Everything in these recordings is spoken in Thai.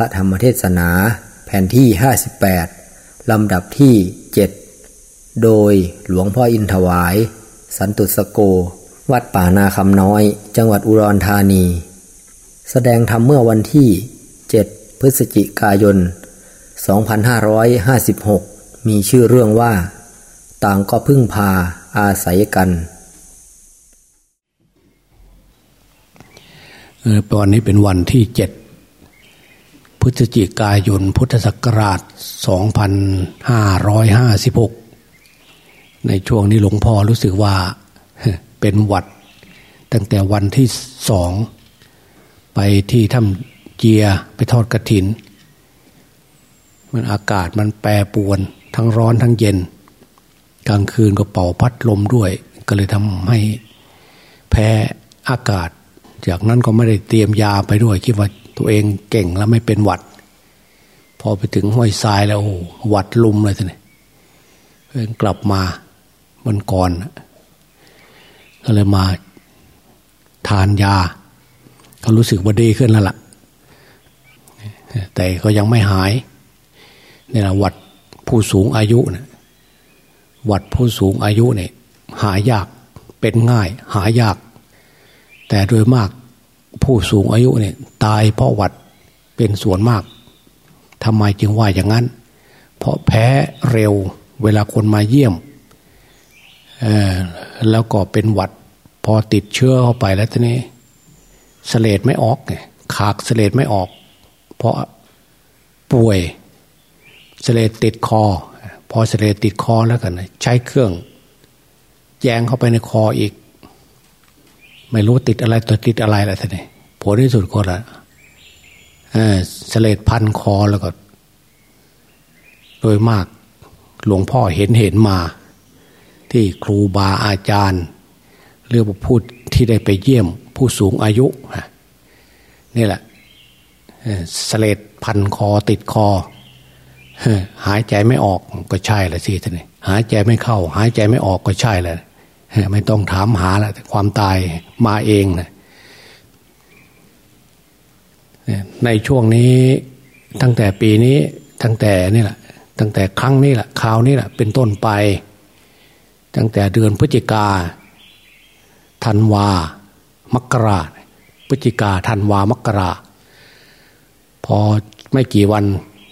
ระธรรมเทศนาแผ่นที่ 58 ลำดับที่ 7 โดยหลวงพ่ออินถวาย สันตุสโก วัดป่านาคำน้อย จังหวัดอุดรธานี แสดงธรรมเมื่อวันที่ 7 พฤศจิกายน 2556 มีชื่อเรื่องว่า ต่างก็พึ่งพาอาศัยกันตอนนี้เป็นวันที่เจ็ด พฤศจิกายนพุทธศักราช 2556 ในช่วงนี้หลวงพ่อรู้สึกว่าเป็นหวัด ตั้งแต่วันที่สอง ไปที่ถ้ำเจียไปทอดกระถิน มันอากาศมันแปรปวน ทั้งร้อนทั้งเย็น กลางคืนก็เป่าพัดลมด้วย ก็เลยทำให้แพ้อากาศ จากนั้นก็ไม่ได้เตรียมยาไปด้วยคิดว่า ตัวเองเก่งแล้วไม่เป็นหวัด พอไปถึงห้วยทรายแล้วหวัดลุมเลยทีนี้เพื่อนกลับมามันก่อนก็เลยมาทานยาเขารู้สึกว่าดีขึ้นแล้วล่ะ แต่ก็ยังไม่หายนี่นะหวัดผู้สูงอายุนะหวัดผู้สูงอายุเนี่ยหายากเป็นง่าย หายาก แต่โดยมาก ผู้สูงอายุเนี่ย ตายเพราะหวัดเป็นส่วนมากทำไมจึงว่าอย่างนั้น เพราะแพ้เร็วเวลาคนมาเยี่ยมแล้วก็เป็นหวัด พอติดเชื้อเข้าไปแล้วทีนี้สเลดไม่ออกไงขากสเลดไม่ออก เพราะป่วยสเลดติดคอ พอสเลดติดคอแล้วกัน ใช้เครื่องแยงเข้าไปในคออีก ไม่รู้ติดอะไรตัวติดอะไรแล้วทีนี้ผลที่สุดก็ละเสเลดพันคอแล้วก็ โดยมากหลวงพ่อเห็นเห็นมา ที่ครูบาอาจารย์เรื่องพูดที่ได้ไปเยี่ยม ผู้สูงอายุนี่แหละสเลดพันคอติดคอหายใจไม่ออกก็ใช่แหละสิท่านนี่หายใจไม่เข้า หายใจไม่ออกก็ใช่แหละ ไม่ต้องถามหาแล้วความตายมาเองนะในช่วงนี้ตั้งแต่ปีนี้ตั้งแต่นี่แหละตั้งแต่ครั้งนี้แหละคราวนี้แหละเป็นต้นไป ตั้งแต่เดือนพฤศจิกาธันวา มกราพฤศจิกาธันวามกราพอไม่กี่วัน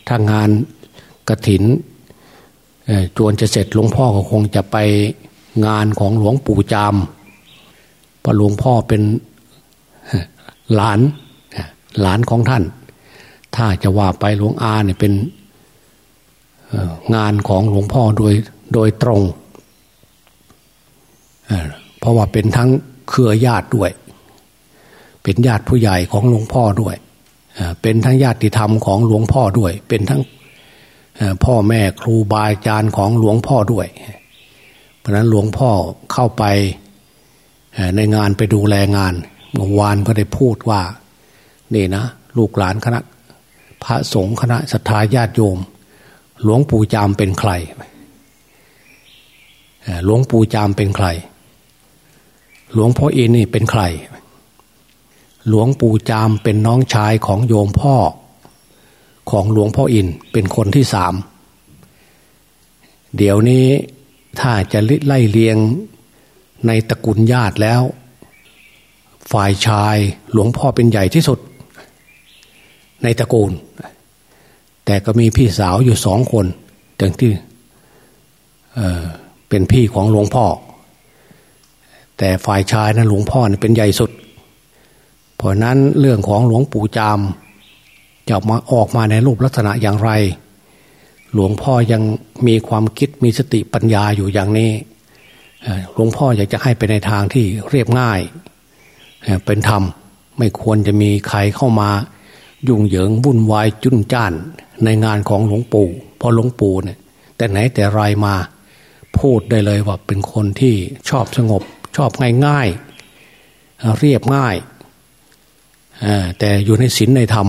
ทางงานกระถินจวนจะเสร็จหลวงพ่อก็คงจะไป งานของหลวงปู่จามพระหลวงพ่อเป็นหลานหลานของท่าน ถ้าจะว่าไปหลวงอาเนี่ยเป็นงานของหลวงพ่อโดยโดยตรง เพราะว่าเป็นทั้งเครือญาติด้วย เป็นญาติผู้ใหญ่ของหลวงพ่อด้วย เป็นทั้งญาติธรรมของหลวงพ่อด้วย เป็นทั้งพ่อแม่ครูบาอาจารย์ของหลวงพ่อด้วย ราะนั้นหลวงพ่อเข้าไปในงานไปดูแลงานเมื่อวานก็ได้พูดว่า นี่นะ ลูกหลานคณะ พระสงฆ์คณะศรัทธาญาติโยม หลวงปู่จามเป็นใครหลวงปู่จามเป็นใคร หลวงพ่ออินนี่เป็นใคร หลวงปู่จามเป็นน้องชายของโยมพ่อ ของหลวงพ่ออินเป็นคนที่สามเดี๋ยวนี้ ถ้าจะไล่เลียงในตระกูลญาติแล้ว ฝ่ายชายหลวงพ่อเป็นใหญ่ที่สุด ในตระกูล แต่ก็มีพี่สาวอยู่สองคนถึงที่เเป็นพี่ของหลวงพ่อ แต่ฝ่ายชายนะหลวงพ่อเป็นใหญ่สุด เพราะนั้นเรื่องของหลวงปู่จามจะมาออกมาในรูปลักษณะอย่างไร หลวงพ่อยัง มีความคิดมีสติปัญญาอยู่อย่างนี้หลวงพ่ออยากจะให้ไปในทางที่เรียบง่าย เป็นธรรมไม่ควรจะมีใครเข้ามา ยุ่งเหยิงวุ่นวายจุนจ้านในงานของหลวงปู่พอหลวงปู่เนี่ย แต่ไหนแต่ไรมาพูดได้เลยว่าเป็นคนที่ชอบสงบ ชอบง่ายง่ายเรียบง่าย แต่อยู่ในศีลในธรรม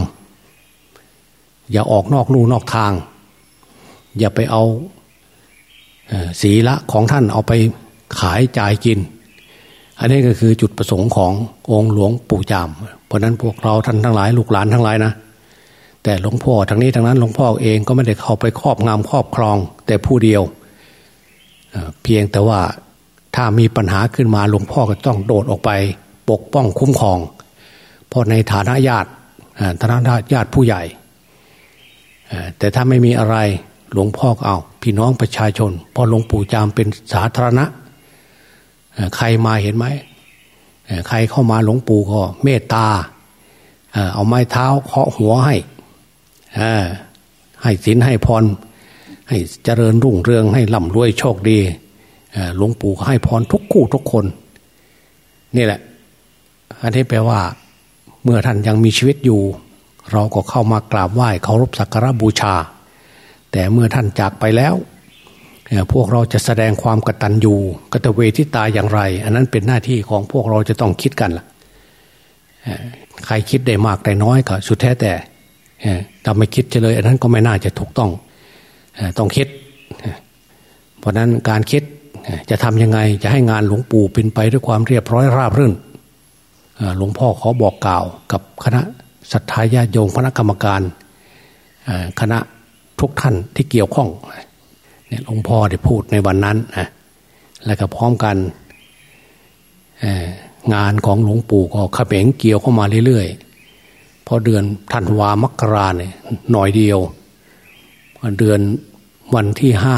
อย่าออกนอกลู่นอกทาง อย่าไปเอาศีละของท่านเอาไปขายจ่ายกิน อันนี้ก็คือจุดประสงค์ขององค์หลวงปู่จาม เพราะนั้นพวกเราท่านทั้งหลายลูกหลานทั้งหลายนะ แต่หลวงพ่อทั้งนี้ทั้งนั้นหลวงพ่อเองก็ไม่ได้เข้าไปครอบงำครอบครอง แต่ผู้เดียว เพียงแต่ว่าถ้ามีปัญหาขึ้นมาหลวงพ่อก็ต้องโดดออกไปปกป้องคุ้มครอง เพราะในฐานะญาติฐานะญาติผู้ใหญ่แต่ถ้าไม่มีอะไร หลวงพ่อก็เอา พี่น้องประชาชน พอหลวงปู่จามเป็นสาธารณะ ใครมาเห็นไหม ใครเข้ามาหลวงปู่ก็ เมตตา เอาไม้เท้าเคาะหัวให้ ให้ศีลให้พร ให้เจริญรุ่งเรืองให้ร่ำรวยโชคดี หลวงปู่ให้พรทุกคู่ทุกคน นี่แหละ อันนี้แปลว่า เมื่อท่านยังมีชีวิตอยู่ เราก็เข้ามากราบไหว้เคารพสักการะบูชา แต่เมื่อท่านจากไปแล้ว พวกเราจะแสดงความกตัญญูกตเวทิตาอย่างไร อันนั้นเป็นหน้าที่ของพวกเราจะต้องคิดกันละ่ะใครคิดได้มากได้น้อยก็สุดแท้แต่ถ้าไม่คิดเลย อันนั้นก็ไม่น่าจะถูกต้องต้องคิด เพราะนั้นการคิดจะทำยังไงจะให้งานหลวงปู่เป็นไปด้วยความเรียบร้อยราบรื่นหลวงพ่อขอบอกกล่าวกับคณะศรัทธาญาโยมคณะกรรมการคณะ ทุกท่านที่เกี่ยวข้องเนี่ยหลวงพ่อได้พูดในวันนั้นนะและก็พร้อมกันงานของหลวงปู่ก็ขเบงเกี่ยวเข้ามาเรื่อยๆพอเดือนธันวามกราเนี่ยหน่อยเดียวเดือนวันที่ห้า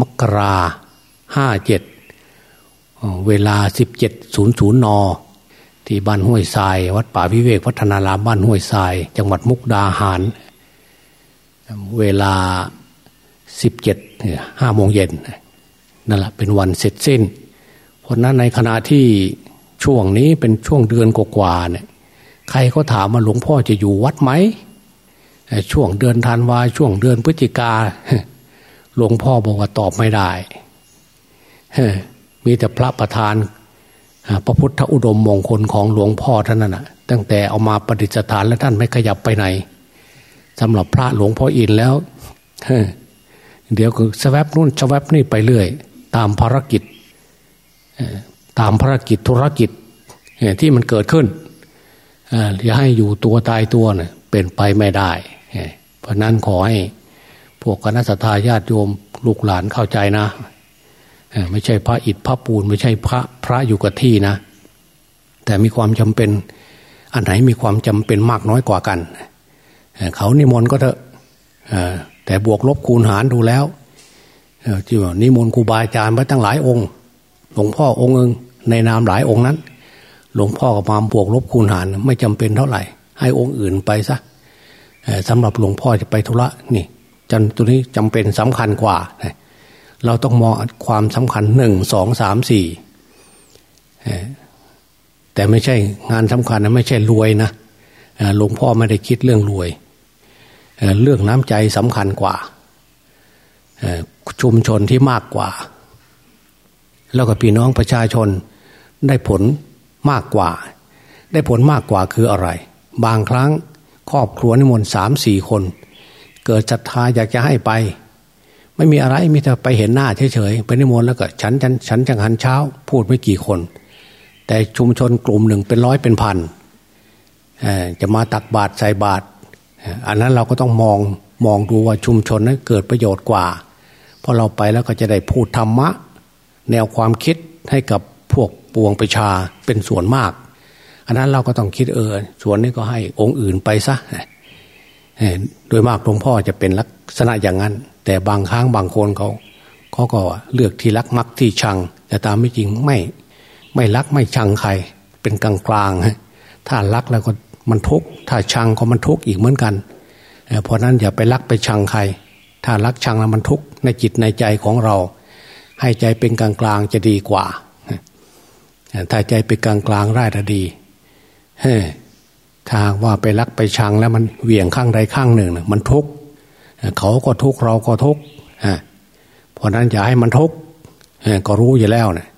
มกราห้าเจ็ดเวลาสิบเจ็ดศูนย์ศูนย์นที่บ้านห้วยทราย วัดป่าวิเวกพัฒนารามบ้านห้วยทราย จังหวัดมุกดาหาร เวลาสิบเจ็ดห้าโมงเย็นนั่นแหละเป็นวันเสร็จสิ้น เพราะนั้นในขณะที่ช่วงนี้เป็นช่วงเดือนกว่าเนี่ยใครก็ถามมาหลวงพ่อจะอยู่วัดไหมช่วงเดือนธันวาช่วงเดือนพฤศจิกาหลวงพ่อบอกว่าตอบไม่ได้มีแต่พระประธานพระพุทธอุดมมงคลของหลวงพ่อท่านนั้นตั้งแต่เอามาปฏิสถานแล้วท่านไม่ขยับไปไหน สำหรับพระหลวงพ่ออินแล้วเดี๋ยวก็สวบนู่นสวบนี่ไปเรื่อย ตามภารกิจตามภารกิจธุรกิจที่มันเกิดขึ้นอย่าให้อยู่ตัวตายตัวเน่ยเป็นไปไม่ได้ เพราะนั้นขอให้พวกคณะสัตยาติโยมลูกหลานเข้าใจนะไม่ใช่พระอิฐพระปูน ไม่ใช่พระพระอยู่กับที่นะ แต่มีความจำเป็นอันไหนมีความจำเป็นมากน้อยกว่ากัน เขานิมนต์ก็เถอะแต่บวกลบคูณหารดูแล้วที่ว่านิมนต์ครูบาอาจารย์มาตั้งหลายองค์ หลวงพ่อองค์เองในนามหลายองค์นั้น หลวงพ่อกับมามบวกลบคูณหารไม่จำเป็นเท่าไหร่ ให้องค์อื่นไปซะสำหรับหลวงพ่อจะไปธุระนี่จันตัวนี้จำเป็นสำคัญกว่า เราต้องมองความสำคัญหนึ่งสองสามสี่แต่ไม่ใช่งานสำคัญนะไม่ใช่รวยนะหลวงพ่อไม่ได้คิดเรื่องรวย เรื่องน้ำใจสำคัญกว่าชุมชนที่มากกว่า แล้วก็พี่น้องประชาชนได้ผลมากกว่า ได้ผลมากกว่าคืออะไร บางครั้งครอบครัวนิมนต์สามสี่คน เกิดศรัทธาอยากจะให้ไป ไม่มีอะไรมีแต่ไปเห็นหน้าเฉยๆไปนิมนต์แล้วก็ฉันฉันฉันจังหันเช้า พูดไม่กี่คน แต่ชุมชนกลุ่มหนึ่งเป็นร้อยเป็นพันจะมาตักบาตรใส่บาตร อันนั้นเราก็ต้องมองมองดูว่าชุมชนนั้นเกิดประโยชน์กว่าพอเราไปแล้วก็จะได้พูดธรรมะ แนวความคิดให้กับพวกปวงประชาเป็นส่วนมาก อันนั้นเราก็ต้องคิดเออส่วนนี้ก็ให้องค์อื่นไปซะโดยมากหลวงพ่อจะเป็นลักษณะอย่างนั้น แต่บางครั้งบางคนเขาเขาก็เลือกที่รักมักที่ชัง แต่ตามไม่จริงไม่ไม่รักไม่ชังใคร เป็นกลางกลางถ้ารักแล้วก็ มันทุกข์ถ้าชังก็มันทุกข์อีกเหมือนกันเพราะนั้นอย่าไปรักไปชังใคร ถ้ารักชังแล้วมันทุกข์ในจิตในใจของเรา ให้ใจเป็นกลางกลางจะดีกว่า ถ้าใจเป็นกลางกลางได้จะดีถ้าว่าไปรักไปชังแล้วมันเหวี่ยงข้างใดข้างหนึ่งมันทุกข์เขาก็ทุกข์เราก็ทุกข์เพราะนั้นอย่าให้มันทุกข์ก็รู้อยู่แล้วนะ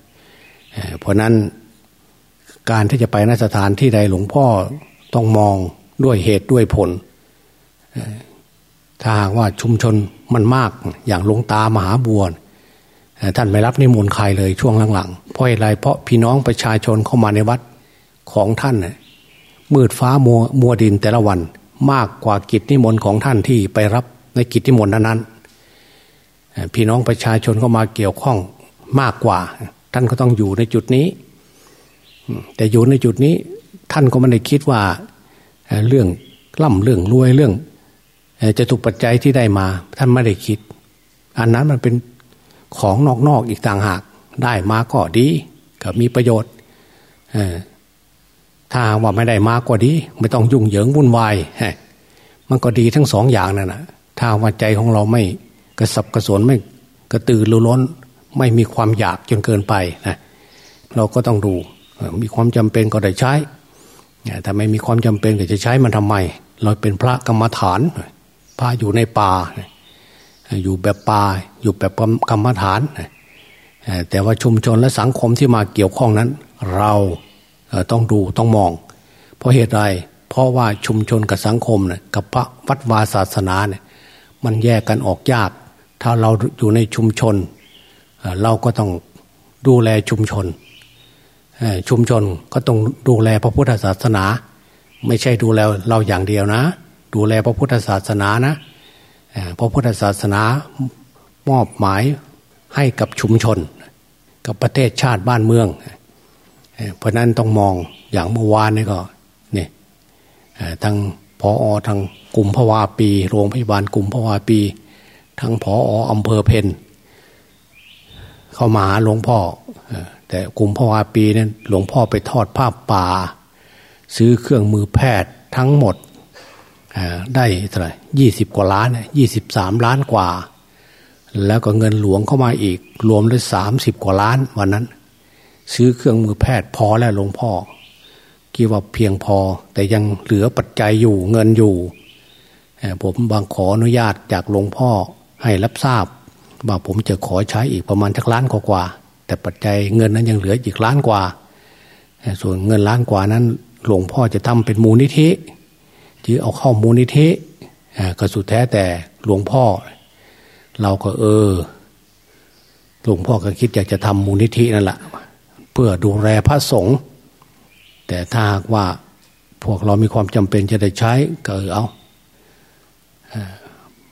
เพราะนั้นการที่จะไปนสถานที่ใดหลวงพ่อ ต้องมองด้วยเหตุด้วยผล ถ้าหากว่าชุมชนมันมากอย่างหลวงตามหาบัวท่านไม่รับนิมนต์ใครเลยช่วงหลังๆ เพราะอะไรเพราะพี่น้องประชาชนเข้ามาในวัดของท่านมืดฟ้ามัวมัวดินแต่ละวันมากกว่ากิจนิมนต์ของท่านที่ไปรับในกิจนิมนต์นั้นๆพี่น้องประชาชนก็มาเกี่ยวข้องมากกว่า ท่านก็ต้องอยู่ในจุดนี้ แต่อยู่ในจุดนี้ ท่านก็ไม่ได้คิดว่าเรื่องล่ำเรื่องรวยเรื่องจะถูกปัจจัยที่ได้มา ท่านไม่ได้คิด อันนั้นมันเป็นของนอกๆอีกต่างหาก ได้มาก็ดีก็มีประโยชน์ถ้าว่าไม่ได้มาก็ดี ไม่ต้องยุ่งเหยิงวุ่นวายมันก็ดีทั้งสองอย่างนั่นแหะถ้าว่าใจของเราไม่กระสับกระสนไม่กระตือรือร้น ไม่มีความอยากจนเกินไปนะเราก็ต้องดูมีความจำเป็นก็ได้ใช้ ถ้าไม่มีความจำเป็นก็จะใช้มันทำไม เราเป็นพระกรรมฐาน พระอยู่ในป่า อยู่แบบป่า อยู่แบบกรรมฐาน แต่ว่าชุมชนและสังคมที่มาเกี่ยวข้องนั้น เราต้องดูต้องมอง เพราะเหตุใด เพราะว่าชุมชนกับสังคมเนี่ยกับพระวัดวาศาสนาเนี่ยมันแยกกันออกยาก ถ้าเราอยู่ในชุมชน เราก็ต้องดูแลชุมชน ชุมชนก็ต้องดูแลพระพุทธศาสนา ไม่ใช่ดูแลเราอย่างเดียวนะ ดูแลพระพุทธศาสนานะพระพุทธศาสนามอบหมายให้กับชุมชน กับประเทศชาติบ้านเมือง เพราะนั้นต้องมองอย่างเมื่อวานนี่ก็นี่ทางพออทางกลุ่มพวาปี โรงพยาบาลกลุ่มพวาปีทั้งพออำเภอเพน เข้ามาหาหลวงพ่อแต่กลุ่มพ่อวาปีนั้นหลวงพ่อไปทอดผ้าป่า ซื้อเครื่องมือแพทย์ทั้งหมดได้เท่าไหร่ยี่สิบกว่าล้านยี่สิบสามล้านกว่า แล้วก็เงินหลวงเข้ามาอีก รวมได้สามสิบกว่าล้านวันนั้น ซื้อเครื่องมือแพทย์พอแล้วหลวงพ่อคิดว่าเพียงพอ แต่ยังเหลือปัจจัยอยู่เงินอยู่ผมบางขออนุญาตจากหลวงพ่อให้รับทราบ ว่าผมจะขอใช้อีกประมาณจักล้านกว่า แต่ปัจจัยเงินนั้นยังเหลืออีกล้านกว่า ส่วนเงินล้านกว่านั้น หลวงพ่อจะทำเป็นมูลนิธิที่เอาเข้ามูลนิธิก็สุดแท้แต่หลวงพ่อ เราก็เออ หลวงพ่อก็คิดอยากจะทำมูลนิธินั่นแหละเพื่อดูแลพระสงฆ์แต่ถ้าว่าพวกเรามีความจำเป็นจะได้ใช้ก็เออเอา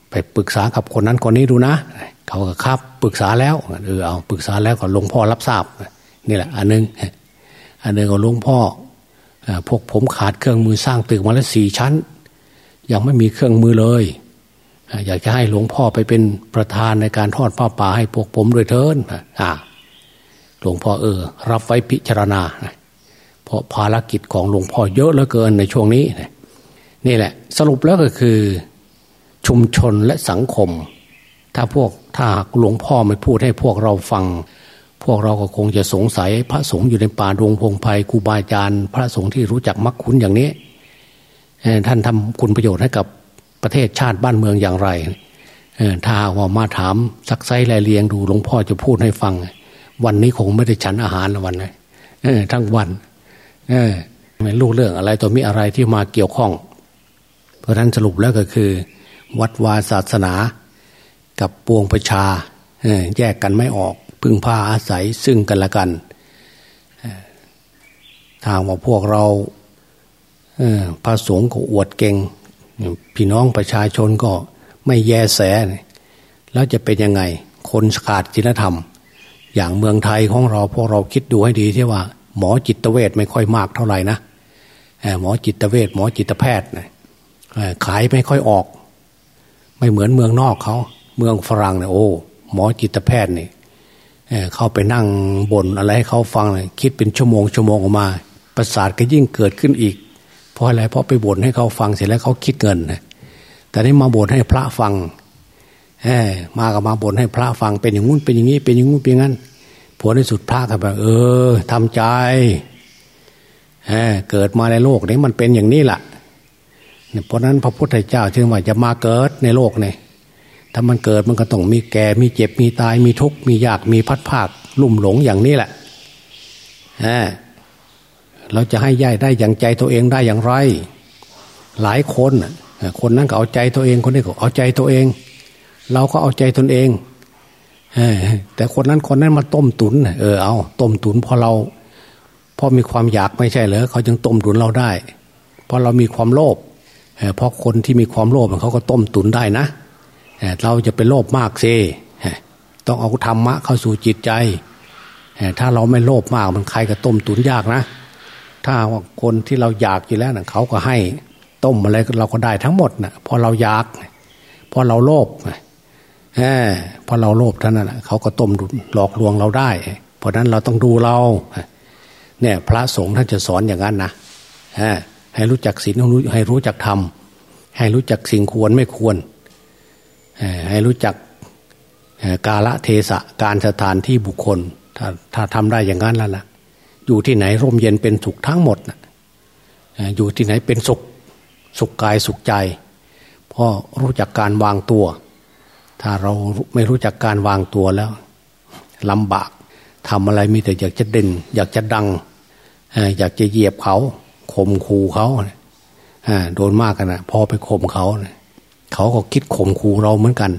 ไปปรึกษากับคนนั้นคนนี้ดูนะ เขาก็ครับปรึกษาแล้วเออเอาปรึกษาแล้วก็หลวงพ่อรับทราบนี่แหละ อันนึงอันนึงก็หลวงพ่อพวกผมขาดเครื่องมือสร้างตึกมาแล้วสี่ชั้น ยังไม่มีเครื่องมือเลย อยากจะให้หลวงพ่อไปเป็นประธานในการทอดผ้าป่าให้พวกผมด้วยเถินอ่าหลวงพ่อเออ รับไว้พิจารณาเพราะภารกิจของหลวงพ่อเยอะเหลือเกินในช่วงนี้นี่แหละ สรุปแล้วก็คือชุมชนและสังคม ถ้าพวกถ้าหลวงพ่อไม่พูดให้พวกเราฟัง พวกเราก็คงจะสงสัยพระสงฆ์อยู่ในป่าดวงพงไพ่ครูบาอาจารย์ พระสงฆ์ที่รู้จักมักคุ้นอย่างนี้ ท่านทำคุณประโยชน์ให้กับประเทศชาติบ้านเมืองอย่างไรถ้าว่ามาถามซักไซรายเลียงดูหลวงพ่อจะพูดให้ฟัง วันนี้คงไม่ได้ฉันอาหารวันเลยทั้งวันไม่รู้เรื่องอะไรตัวมีอะไรที่มาเกี่ยวข้อง เพราะนั้นสรุปแล้วก็คือ วัดวาศาสนา กับปวงประชาแยกกันไม่ออก พึ่งพาอาศัยซึ่งกันและกันทางว่าพวกเราพระสงฆ์ก็อวดเก่ง พี่น้องประชาชนก็ไม่แยแส แล้วจะเป็นยังไง คนขาดศีลธรรม อย่างเมืองไทยของเราพวกเราคิดดูให้ดีที่ว่า หมอจิตเวชไม่ค่อยมากเท่าไหร่นะหมอจิตเวชหมอจิตแพทย์ขายไม่ค่อยออก ไม่เหมือนเมืองนอกเขา เมืองฝรั่งเนี่ยโอ้หมอจิตแพทย์เนี่ยเข้าไปนั่งบ่นอะไรให้เขาฟังเลยคิดเป็นชั่วโมงชั่วโมงออกมา ประสาทก็ยิ่งเกิดขึ้นอีก เพราะอะไรเพราะไปบ่นให้เขาฟังเสร็จแล้วเขาคิดเงินแต่นี่มาบ่นให้พระฟังเอมากับมาบ่นให้พระฟังเป็นอย่างงู้นเป็นอย่างนี้เป็นอย่างงู้นเป็นอย่างนั้นผลในสุดพระก็แบบเออทำใจเอเกิดมาในโลกนี้มันเป็นอย่างนี้แหละเพราะนั้นพระพุทธเจ้าจึงว่าจะมาเกิดในโลกเนี้ ถ้ามันเกิดมันก็ต้องมีแก่ มีเจ็บ มีตาย มีทุกข์ มียาก มีพัดภาค ลุ่มหลงอย่างนี้แหละเราจะให้ย่ายได้อย่างใจตัวเองได้อย่างไร หลายคนคนนั้นก็เอาใจตัวเอง คนนี้ก็เอาใจตัวเอง เราก็เอาใจตนเองแต่คนนั้นคนนั้นมาต้มตุนเออเอาต้มตุนพอเราพอมีความอยากไม่ใช่เหรอเขาจึงต้มตุนเราได้เพราะเรามีความโลภเพราะคนที่มีความโลภเขาก็ต้มตุนได้นะ เราจะไปโลภมากเซต้องเอาธรรมะเข้าสู่จิตใจ ถ้าเราไม่โลภมากมันใครก็ต้มตุนยากนะ ถ้าว่าคนที่เราอยากอยู่แล้วนะเขาก็ให้ต้มอะไรเราก็ได้ทั้งหมดนะพอเราอยากพอเราโลภพอเราโลภท่านนั้นเขาก็ต้มหลอกลวงเราได้ เพราะนั้นเราต้องดูเราเนี่ยพระสงฆ์ท่านจะสอนอย่างนั้นนะให้รู้จักศีลให้รู้จักธรรมให้รู้จักสิ่งควรไม่ควร ให้รู้จักกาละเทศะการสถานที่บุคคล ถ้าถ้าทำได้อย่างนั้นแล้วนะอยู่ที่ไหนร่มเย็นเป็นสุขทั้งหมดนะอยู่ที่ไหนเป็นสุขสุขกายสุขใจเพราะรู้จักการวางตัว ถ้าเราไม่รู้จักการวางตัวแล้วลำบากทำอะไรมีแต่อยากจะเด่น อยากจะดังอยากจะเหยียบเขาข่มขู่เขาโดนมากกันนะพอไปข่มเขา เขาก็คิดข่มขู่เราเหมือนกัน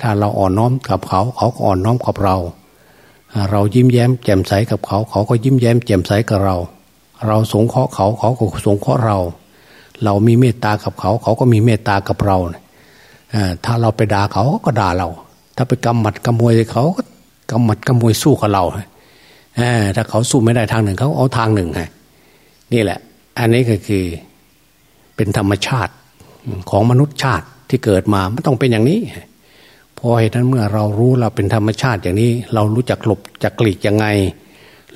ถ้าเราอ่อนน้อมกับเขา เขาก็อ่อนน้อมกับเรา เรายิ้มแย้มแจ่มใสกับเขา เขาก็ยิ้มแย้มแจ่มใสกับเรา เราสงเคราะห์เขาเขาก็สงเคราะห์เรา เรามีเมตตากับเขา เขาก็มีเมตตากับเราถ้าเราไปด่าเขาก็ด่าเรา ถ้าไปกำหมัดกำมวยเขาก็กำหมัดกำมวยสู้กับเราถ้าเขาสู้ไม่ได้ทางหนึ่งเขาเอาทางหนึ่งไงนี่แหละ อันนี้ก็คือเป็นธรรมชาติ ของมนุษย์ชาติที่เกิดมาไม่ต้องเป็นอย่างนี้พอเหตุนั้นเมื่อเรารู้เราเป็นธรรมชาติอย่างนี้ เรารู้จักหลบจักกลีกยังไง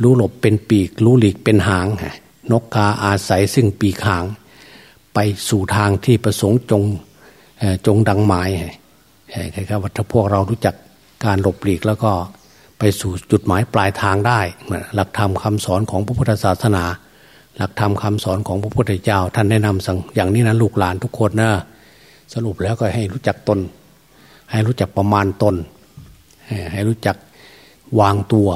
รู้หลบเป็นปีก รู้หลีกเป็นหางนกกาอาศัยซึ่งปีกหาง ไปสู่ทางที่ประสงค์จงจงดังหมายใครครับว่าถ้าพวกเรารู้จักการหลบหลีกแล้วก็ไปสู่จุดหมายปลายทางได้ หลักธรรมคาสอนของพระพุทธศาสนา หลักธรรมคาสอนของพระพุทธเจ้า ท่านแนะนำสั่งอย่างนี้นะลูกหลานทุกคนนะสรุปแล้วก็ให้รู้จักตน ให้รู้จักประมาณตน ให้รู้จักวางตัว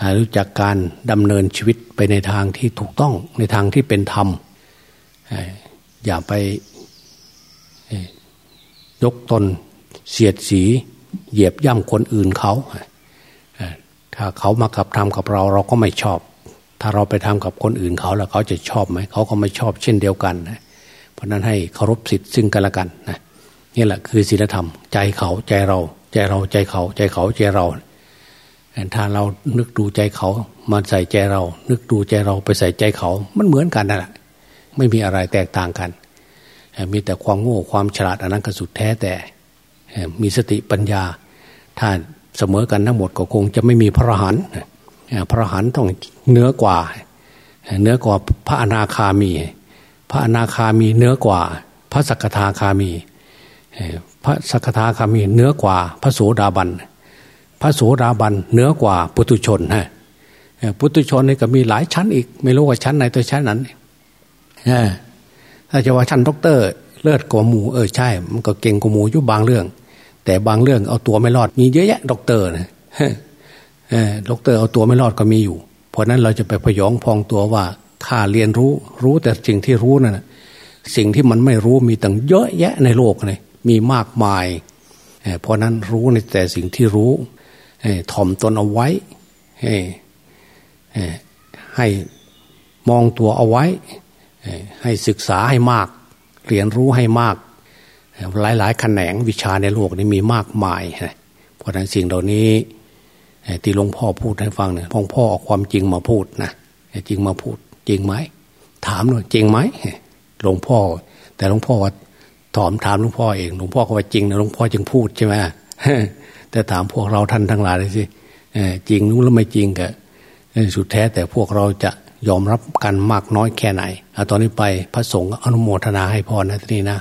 ให้รู้จักการดำเนินชีวิตไปในทางที่ถูกต้องในทางที่เป็นธรรมอย่าไปยกตนเสียดสี เหยียบย่ำคนอื่นเขาถ้าเขามากับทำกับเราเราก็ไม่ชอบ ถ้าเราไปทำกับคนอื่นเขาแล้วเขาจะชอบไหมเขาก็ไม่ชอบเช่นเดียวกันนะเพราะนั้นให้เคารพสิทธิ์ซึ่งกันและกันนะนี่แหละคือศีลธรรม ใจเขาใจเรา ใจเราใจเขา ใจเขาใจเราถ้าเรานึกดูใจเขามาใส่ใจเรา นึกดูใจเราไปใส่ใจเขา มันเหมือนกันนั่นแหละไม่มีอะไรแตกต่างกัน มีแต่ความโง่ความฉลาดอันนั้นก็สุดแท้แต่ มีสติปัญญา ถ้าเสมอกันทั้งหมดก็คงจะไม่มีพระหัน พระหันต้องเหนือกว่า เหนือกว่าพระอนาคามี พระอนาคามีเหนือกว่า พระสกทาคามี พระสกทาคามีเหนือกว่า พระโสดาบัน พระโสดาบันเหนือกว่าปุตุชนฮะปุตุชนนี่ก็มีหลายชั้นอีก ไม่รู้ว่าชั้นไหนตัวชั้นนั้นถ้าจะว่าชั้นด็อกเตอร์ เลิศกว่าหมูเออใช่ มันก็เก่งกว่าหมูอยู่บางเรื่อง แต่บางเรื่องเอาตัวไม่รอดมีเยอะแยะด็อกเตอร์นะ ด็อกเตอร์เอาตัวไม่รอดก็มีอยู่ เพราะนั้นเราจะไปพยองพองตัวว่าข้าเรียนรู้รู้แต่สิ่งที่รู้นั่นสิ่งที่มันไม่รู้มีตั้งเยอะแยะในโลกเลยมีมากมาย เพราะนั้นรู้ในแต่สิ่งที่รู้ถ่อมตนเอาไว้ให้มองตัวเอาไว้ ให้ศึกษาให้มาก เรียนรู้ให้มาก หลายๆแขนงวิชาในโลกนี้มีมากมาย เพราะนั้นสิ่งเหล่านี้ ที่หลวงพ่อพูดให้ฟังเนี่ยหลวงพ่อเอาความจริงมาพูดนะจริงมาพูด จริงไหมถามหน่อยจริงไหมหลวงพ่อ แต่หลวงพ่อว่าถามถามหลวงพ่อเองหลวงพ่อก็ว่าจริงนะหลวงพ่อจึงพูดใช่ไหมแต่ถามพวกเราท่านทั้งหลายเลยสิจริงนู้นแล้วไม่จริงกะสุดแท้แต่พวกเราจะยอมรับกันมากน้อยแค่ไหนเอาตอนนี้ไปพระสงฆ์อนุโมทนาให้พรนะที่นี้นะ